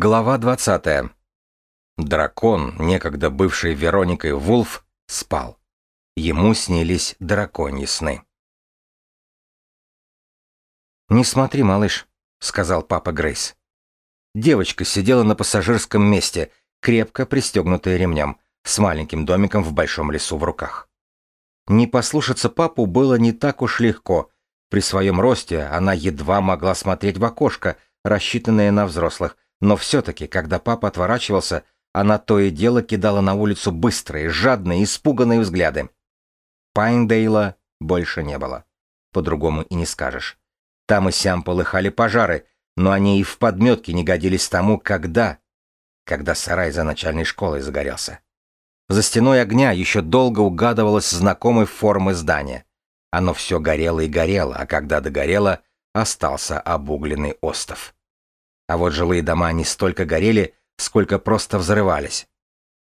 Глава 20. Дракон, некогда бывший Вероникой Вулф, спал. Ему снились драконьи сны. «Не смотри, малыш», — сказал папа Грейс. Девочка сидела на пассажирском месте, крепко пристегнутая ремнем, с маленьким домиком в большом лесу в руках. Не послушаться папу было не так уж легко. При своем росте она едва могла смотреть в окошко, рассчитанное на взрослых, но все-таки, когда папа отворачивался, она то и дело кидала на улицу быстрые, жадные, испуганные взгляды. Пайндейла больше не было. По-другому и не скажешь. Там и сям полыхали пожары, но они и в подметки не годились тому, когда... Когда сарай за начальной школой загорелся. За стеной огня еще долго угадывалось знакомой формы здания. Оно все горело и горело, а когда догорело, остался обугленный остов. А вот жилые дома не столько горели, сколько просто взрывались.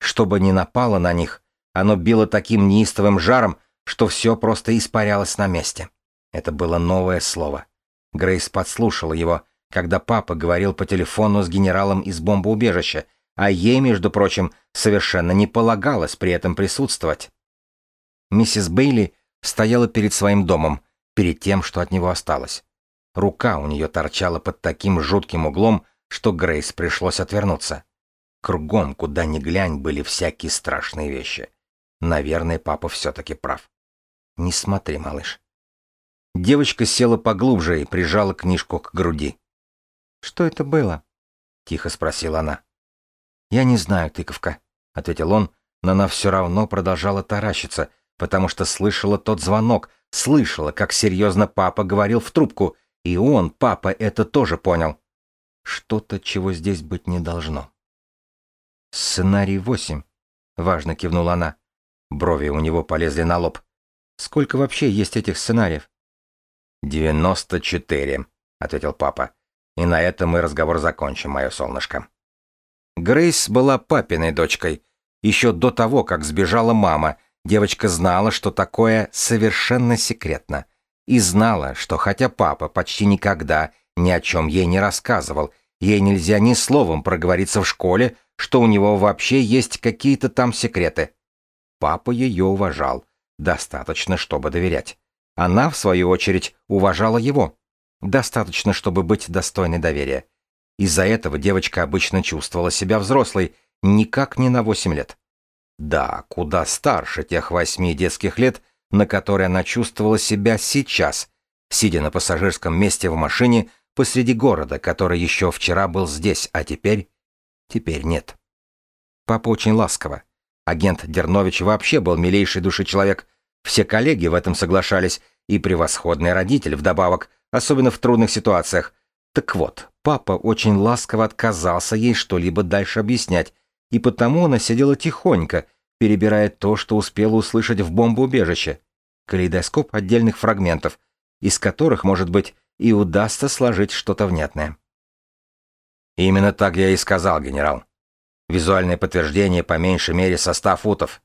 Чтобы не напало на них, оно било таким неистовым жаром, что все просто испарялось на месте. Это было новое слово. Грейс подслушала его, когда папа говорил по телефону с генералом из бомбоубежища, а ей, между прочим, совершенно не полагалось при этом присутствовать. Миссис Бейли стояла перед своим домом, перед тем, что от него осталось. Рука у нее торчала под таким жутким углом, что Грейс пришлось отвернуться. Кругом, куда ни глянь, были всякие страшные вещи. Наверное, папа все-таки прав. Не смотри, малыш. Девочка села поглубже и прижала книжку к груди. «Что это было?» — тихо спросила она. «Я не знаю, тыковка», — ответил он, но она все равно продолжала таращиться, потому что слышала тот звонок, слышала, как серьезно папа говорил в трубку — и он, папа, это тоже понял. Что-то, чего здесь быть не должно. «Сценарий восемь», — важно кивнула она. Брови у него полезли на лоб. «Сколько вообще есть этих сценариев?» «Девяносто четыре», — ответил папа. «И на этом мы разговор закончим, мое солнышко». Грейс была папиной дочкой. Еще до того, как сбежала мама, девочка знала, что такое совершенно секретно — и знала, что хотя папа почти никогда ни о чем ей не рассказывал, ей нельзя ни словом проговориться в школе, что у него вообще есть какие-то там секреты. Папа ее уважал, достаточно, чтобы доверять. Она, в свою очередь, уважала его. Достаточно, чтобы быть достойной доверия. Из-за этого девочка обычно чувствовала себя взрослой, никак не на 8 лет. Да, куда старше тех восьми детских лет, на которой она чувствовала себя сейчас, сидя на пассажирском месте в машине посреди города, который еще вчера был здесь, а теперь... Теперь нет. Папа очень ласково. Агент Дернович вообще был милейший души человек. Все коллеги в этом соглашались, и превосходный родитель вдобавок, особенно в трудных ситуациях. Так вот, папа очень ласково отказался ей что-либо дальше объяснять, и потому она сидела тихонько, перебирая то, что успела услышать в бомбоубежище. Калейдоскоп отдельных фрагментов, из которых, может быть, и удастся сложить что-то внятное. Именно так я и сказал, генерал. Визуальное подтверждение по меньшей мере со 100 футов.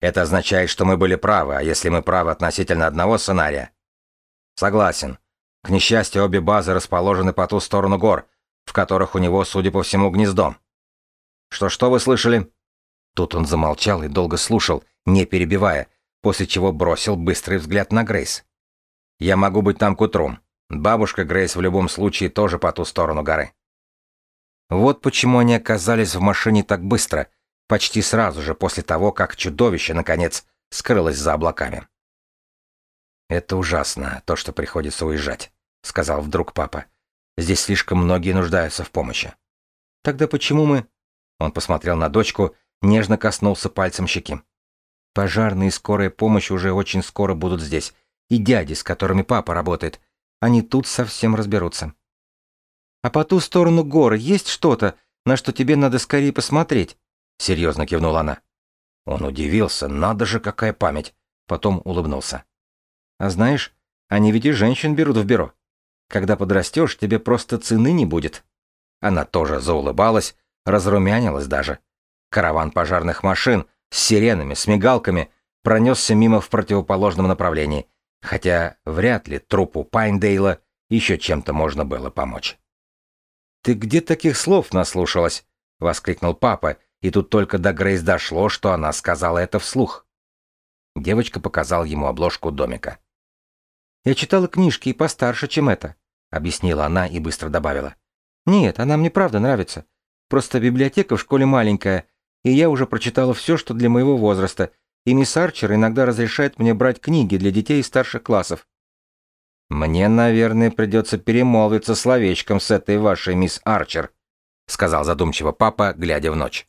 Это означает, что мы были правы, а если мы правы относительно одного сценария? Согласен. К несчастью, обе базы расположены по ту сторону гор, в которых у него, судя по всему, гнездо. Что-что вы слышали? Тут он замолчал и долго слушал, не перебивая, после чего бросил быстрый взгляд на Грейс. «Я могу быть там к утру. Бабушка Грейс в любом случае тоже по ту сторону горы». Вот почему они оказались в машине так быстро, почти сразу же после того, как чудовище, наконец, скрылось за облаками. «Это ужасно, то, что приходится уезжать», — сказал вдруг папа. «Здесь слишком многие нуждаются в помощи». «Тогда почему мы...» Он посмотрел на дочку Нежно коснулся пальцем щеки. Пожарные и скорая помощь уже очень скоро будут здесь. И дяди, с которыми папа работает. Они тут совсем разберутся. А по ту сторону горы есть что-то, на что тебе надо скорее посмотреть? Серьезно кивнула она. Он удивился, надо же, какая память. Потом улыбнулся. А знаешь, они ведь и женщин берут в бюро. Когда подрастешь, тебе просто цены не будет. Она тоже заулыбалась, разрумянилась даже. Караван пожарных машин с сиренами, с мигалками пронесся мимо в противоположном направлении, хотя вряд ли трупу Пайндейла еще чем-то можно было помочь. «Ты где таких слов наслушалась?» — воскликнул папа, и тут только до Грейс дошло, что она сказала это вслух. Девочка показала ему обложку томика. «Я читала книжки и постарше, чем это», — объяснила она и быстро добавила. «Нет, она мне правда нравится. Просто библиотека в школе маленькая, и я уже прочитала все, что для моего возраста, и мисс Арчер иногда разрешает мне брать книги для детей старших классов». «Мне, наверное, придется перемолвиться словечком с этой вашей мисс Арчер», — сказал задумчиво папа, глядя в ночь.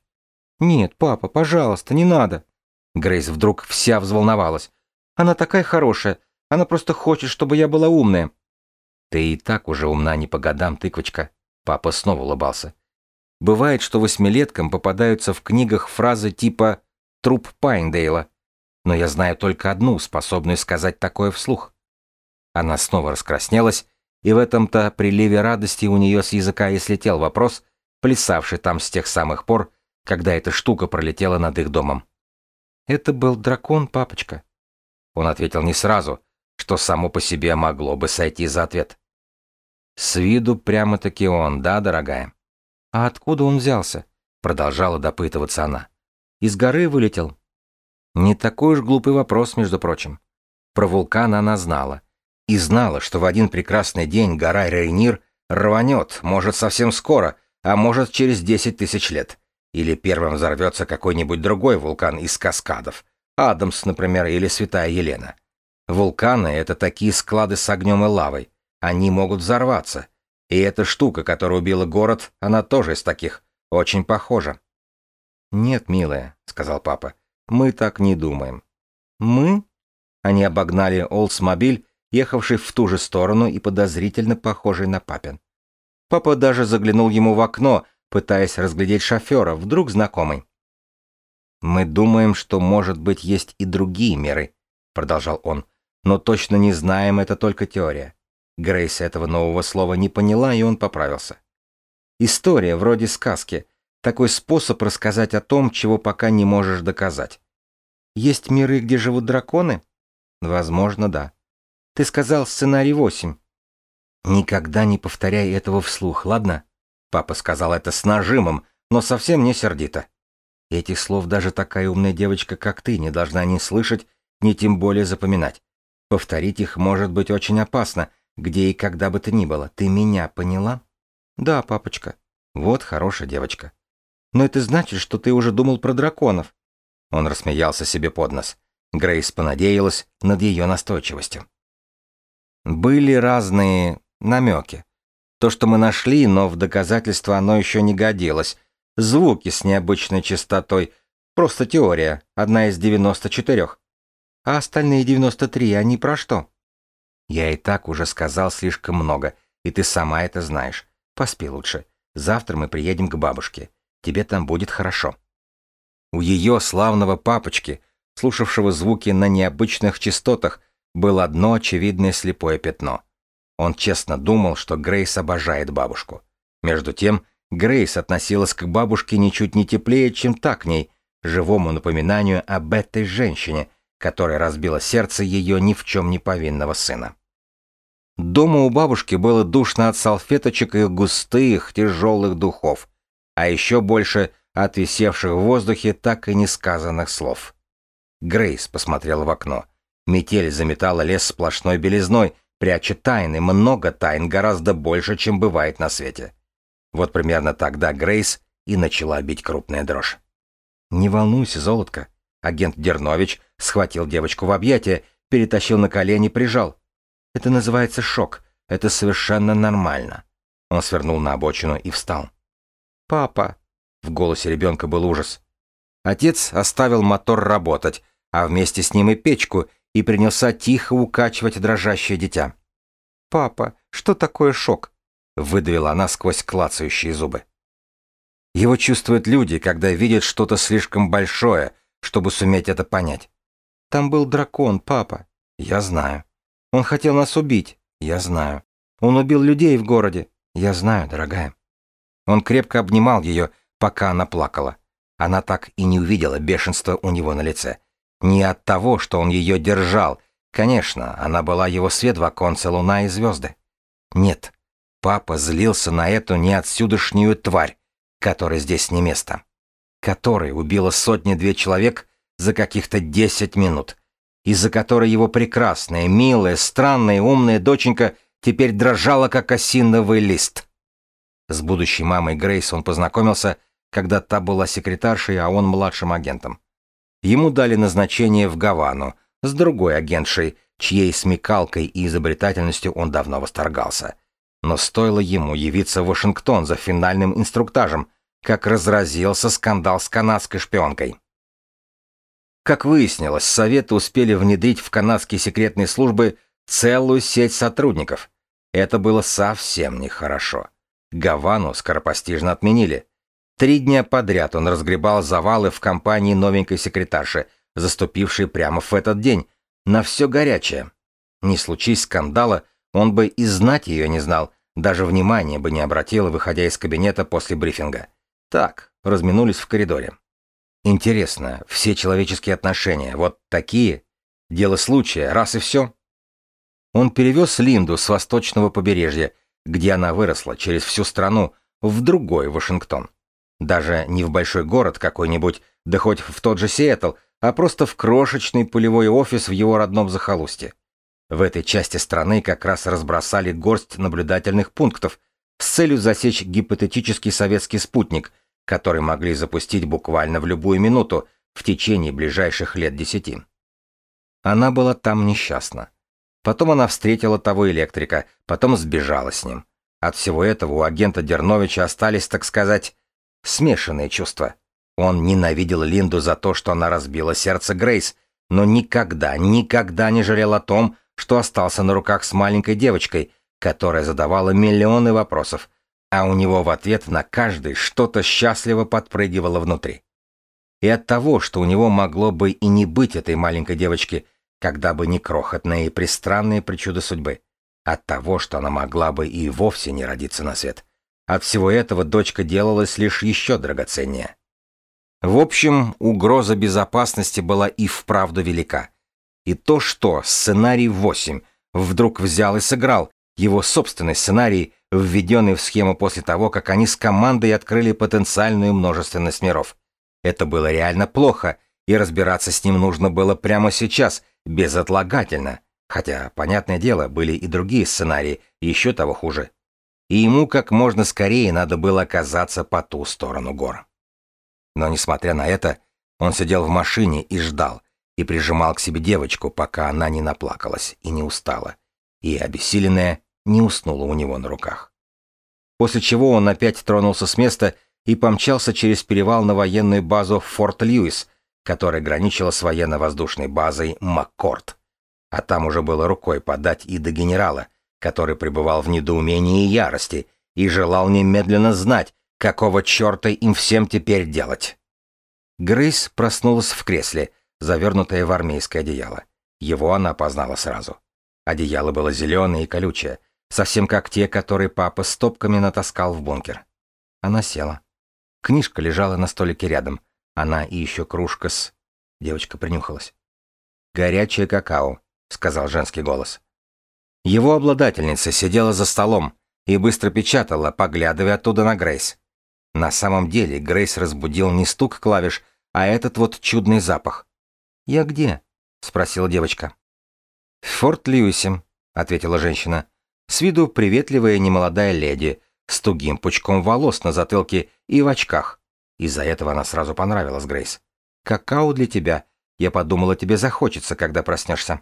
«Нет, папа, пожалуйста, не надо». Грейс вдруг вся взволновалась. «Она такая хорошая. Она просто хочет, чтобы я была умная». «Ты и так уже умна не по годам, тыквочка». Папа снова улыбался. «Бывает, что восьмилеткам попадаются в книгах фразы типа «труп Пайндейла». Но я знаю только одну, способную сказать такое вслух. Она снова раскраснелась, и в этом-то приливе радости у нее с языка и слетел вопрос, плясавший там с тех самых пор, когда эта штука пролетела над их домом. «Это был дракон, папочка». Он ответил не сразу, что само по себе могло бы сойти за ответ. «С виду прямо-таки он, да, дорогая?» «А откуда он взялся?» — продолжала допытываться она. «Из горы вылетел?» Не такой уж глупый вопрос, между прочим. Про вулкан она знала. И знала, что в один прекрасный день гора Рейнир рванет, может, совсем скоро, а может, через десять тысяч лет. Или первым взорвется какой-нибудь другой вулкан из каскадов. Адамс, например, или Святая Елена. Вулканы — это такие склады с огнем и лавой. Они могут взорваться. И эта штука, которая убила город, она тоже из таких. Очень похожа. «Нет, милая», — сказал папа, — «мы так не думаем». «Мы?» Они обогнали Олдсмобиль, ехавший в ту же сторону и подозрительно похожий на папин. Папа даже заглянул ему в окно, пытаясь разглядеть шофера, вдруг знакомый. «Мы думаем, что, может быть, есть и другие меры», — продолжал он, «но точно не знаем, это только теория». Грейс этого нового слова не поняла, и он поправился. «История, вроде сказки, такой способ рассказать о том, чего пока не можешь доказать. Есть миры, где живут драконы? Возможно, да. Ты сказал сценарий восемь. Никогда не повторяй этого вслух, ладно? Папа сказал это с нажимом, но совсем не сердито. Этих слов даже такая умная девочка, как ты, не должна ни слышать, ни тем более запоминать. Повторить их может быть очень опасно, где и когда бы то ни было. Ты меня поняла? Да, папочка. Вот хорошая девочка. Но это значит, что ты уже думал про драконов. Он рассмеялся себе под нос. Грейс понадеялась над ее настойчивостью. Были разные намеки. То, что мы нашли, но в доказательство оно еще не годилось. Звуки с необычной частотой. Просто теория, одна из 94. А остальные 93, они про что? Я и так уже сказал слишком много, и ты сама это знаешь. Поспи лучше. Завтра мы приедем к бабушке. Тебе там будет хорошо. У ее славного папочки, слушавшего звуки на необычных частотах, было одно очевидное слепое пятно. Он честно думал, что Грейс обожает бабушку. Между тем, Грейс относилась к бабушке ничуть не теплее, чем так к ней, живому напоминанию об этой женщине, которая разбила сердце ее ни в чем не повинного сына. Дома у бабушки было душно от салфеточек и густых, тяжелых духов, а еще больше от висевших в воздухе так и несказанных слов. Грейс посмотрела в окно. Метель заметала лес сплошной белизной, пряча тайны, много тайн, гораздо больше, чем бывает на свете. Вот примерно тогда Грейс и начала бить крупная дрожь. «Не волнуйся, золотко». Агент Дернович схватил девочку в объятия, перетащил на колени, прижал. «Это называется шок. Это совершенно нормально». Он свернул на обочину и встал. «Папа!» — в голосе ребенка был ужас. Отец оставил мотор работать, а вместе с ним и печку, и принялся тихо укачивать дрожащее дитя. «Папа, что такое шок?» — выдавила она сквозь клацающие зубы. Его чувствуют люди, когда видят что-то слишком большое, чтобы суметь это понять. Там был дракон, папа. Я знаю. Он хотел нас убить. Я знаю. Он убил людей в городе. Я знаю, дорогая. Он крепко обнимал ее, пока она плакала. Она так и не увидела бешенства у него на лице. Не от того, что он ее держал. Конечно, она была его свет в оконце луна и звезды. Нет, Папа злился на эту неотсюдашнюю тварь, которая здесь не место, которая убила сотни-две человек за каких-то десять минут, из-за которой его прекрасная, милая, странная, умная доченька теперь дрожала, как осиновый лист. С будущей мамой Грейс он познакомился, когда та была секретаршей, а он младшим агентом. Ему дали назначение в Гавану с другой агентшей, чьей смекалкой и изобретательностью он давно восторгался. Но стоило ему явиться в Вашингтон за финальным инструктажем, как разразился скандал с канадской шпионкой. Как выяснилось, Советы успели внедрить в канадские секретные службы целую сеть сотрудников. Это было совсем нехорошо. Гавану скоропостижно отменили. Три дня подряд он разгребал завалы в компании новенькой секретарши, заступившей прямо в этот день, на все горячее. Не случись скандала, он бы и знать ее не знал, даже внимания бы не обратил, выходя из кабинета после брифинга. Так, разминулись в коридоре. Интересно, все человеческие отношения, вот такие? Дело случая, раз и все? Он перевез Линду с восточного побережья, где она выросла, через всю страну, в другой Вашингтон. Даже не в большой город какой-нибудь, да хоть в тот же Сиэтл, а просто в крошечный полевой офис в его родном захолустье. В этой части страны как раз разбросали горсть наблюдательных пунктов с целью засечь гипотетический советский спутник, который могли запустить буквально в любую минуту в течение ближайших лет десяти. Она была там несчастна. Потом она встретила того электрика, потом сбежала с ним. От всего этого у агента Дерновича остались, так сказать, смешанные чувства. Он ненавидел Линду за то, что она разбила сердце Грейс, но никогда, никогда не жалел о том, что остался на руках с маленькой девочкой, которая задавала миллионы вопросов, а у него в ответ на каждый что-то счастливо подпрыгивало внутри. И от того, что у него могло бы и не быть этой маленькой девочки, когда бы не крохотные и пристранные причуды судьбы. От того, что она могла бы и вовсе не родиться на свет. От всего этого дочка делалась лишь еще драгоценнее. В общем, угроза безопасности была и вправду велика. И то, что сценарий 8 вдруг взял и сыграл, его собственный сценарий, введенный в схему после того, как они с командой открыли потенциальную множественность миров. Это было реально плохо, и разбираться с ним нужно было прямо сейчас, безотлагательно, хотя, понятное дело, были и другие сценарии, еще того хуже. И ему как можно скорее надо было оказаться по ту сторону гор. Но, несмотря на это, он сидел в машине и ждал, и прижимал к себе девочку, пока она не наплакалась и не устала, и, обессиленная, не уснула у него на руках. После чего он опять тронулся с места и помчался через перевал на военную базу Форт Льюис, которая граничила с военно-воздушной базой Маккорд. А там уже было рукой подать и до генерала, который пребывал в недоумении и ярости и желал немедленно знать, какого черта им всем теперь делать. Грейс проснулась в кресле, завернутая в армейское одеяло. Его она познала сразу. Одеяло было зеленое и колючее, совсем как те, которые папа стопками натаскал в бункер. Она села. Книжка лежала на столике рядом — она и еще кружка с... Девочка принюхалась. «Горячее какао», — сказал женский голос. Его обладательница сидела за столом и быстро печатала, поглядывая оттуда на Грейс. На самом деле Грейс разбудил не стук клавиш, а этот вот чудный запах. «Я где?» — спросила девочка. «В Форт Льюисе», — ответила женщина. С виду приветливая немолодая леди, с тугим пучком волос на затылке и в очках. Из-за этого она сразу понравилась Грейс. «Какао для тебя. Я подумала, тебе захочется, когда проснешься».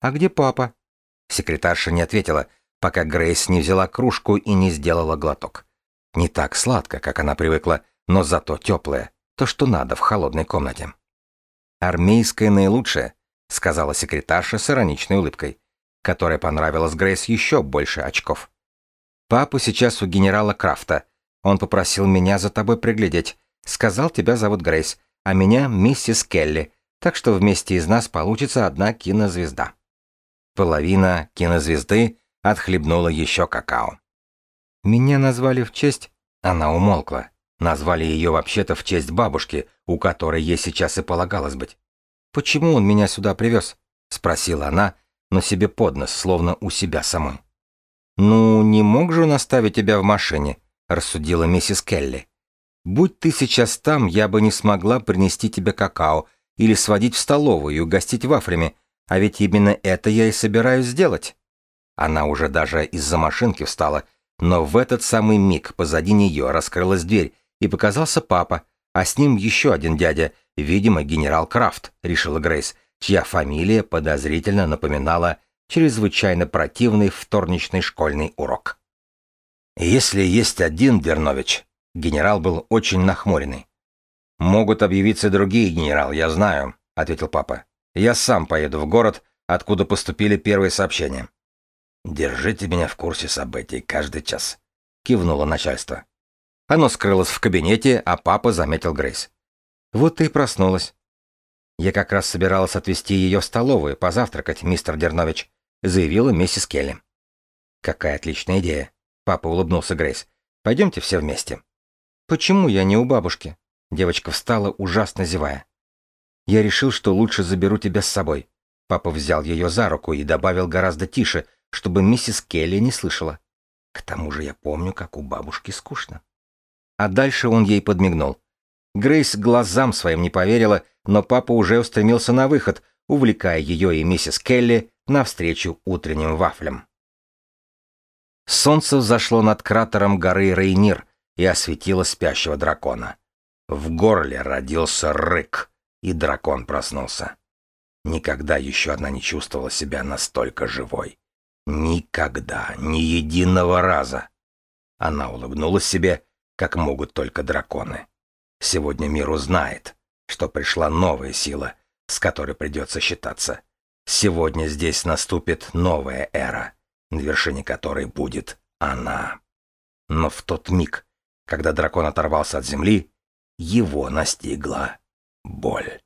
«А где папа?» Секретарша не ответила, пока Грейс не взяла кружку и не сделала глоток. Не так сладко, как она привыкла, но зато теплое, то, что надо в холодной комнате. «Армейское наилучшее», — сказала секретарша с ироничной улыбкой, которая понравилась Грейс еще больше очков. «Папа сейчас у генерала Крафта. Он попросил меня за тобой приглядеть. Сказал, тебя зовут Грейс, а меня миссис Келли, так что вместе из нас получится одна кинозвезда. Половина кинозвезды отхлебнула еще какао. Меня назвали в честь... Она умолкла. Назвали ее вообще-то в честь бабушки, у которой ей сейчас и полагалось быть. «Почему он меня сюда привез?» — спросила она, но себе под нос, словно у себя самой. «Ну, не мог же он оставить тебя в машине», — рассудила миссис Келли. «Будь ты сейчас там, я бы не смогла принести тебе какао или сводить в столовую и угостить вафлями, а ведь именно это я и собираюсь сделать». Она уже даже из-за машинки встала, но в этот самый миг позади нее раскрылась дверь, и показался папа, а с ним еще один дядя, видимо, генерал Крафт, решила Грейс, чья фамилия подозрительно напоминала чрезвычайно противный вторничный школьный урок. «Если есть один Дернович», генерал был очень нахмуренный. «Могут объявиться другие генерал, я знаю», — ответил папа. «Я сам поеду в город, откуда поступили первые сообщения». «Держите меня в курсе событий каждый час», — кивнуло начальство. Оно скрылось в кабинете, а папа заметил Грейс. «Вот ты и проснулась». «Я как раз собиралась отвезти ее в столовую, позавтракать, мистер Дернович», — заявила миссис Келли. «Какая отличная идея!» — папа улыбнулся Грейс. «Пойдемте все вместе». «Почему я не у бабушки?» Девочка встала, ужасно зевая. «Я решил, что лучше заберу тебя с собой». Папа взял ее за руку и добавил гораздо тише, чтобы миссис Келли не слышала. «К тому же я помню, как у бабушки скучно». А дальше он ей подмигнул. Грейс глазам своим не поверила, но папа уже устремился на выход, увлекая ее и миссис Келли навстречу утренним вафлям. Солнце взошло над кратером горы Рейнир и осветило спящего дракона. В горле родился рык, и дракон проснулся. Никогда еще она не чувствовала себя настолько живой. Никогда, ни единого раза. Она улыбнулась себе как могут только драконы. Сегодня мир узнает, что пришла новая сила, с которой придется считаться. Сегодня здесь наступит новая эра, на вершине которой будет она. Но в тот миг, когда дракон оторвался от земли, его настигла боль.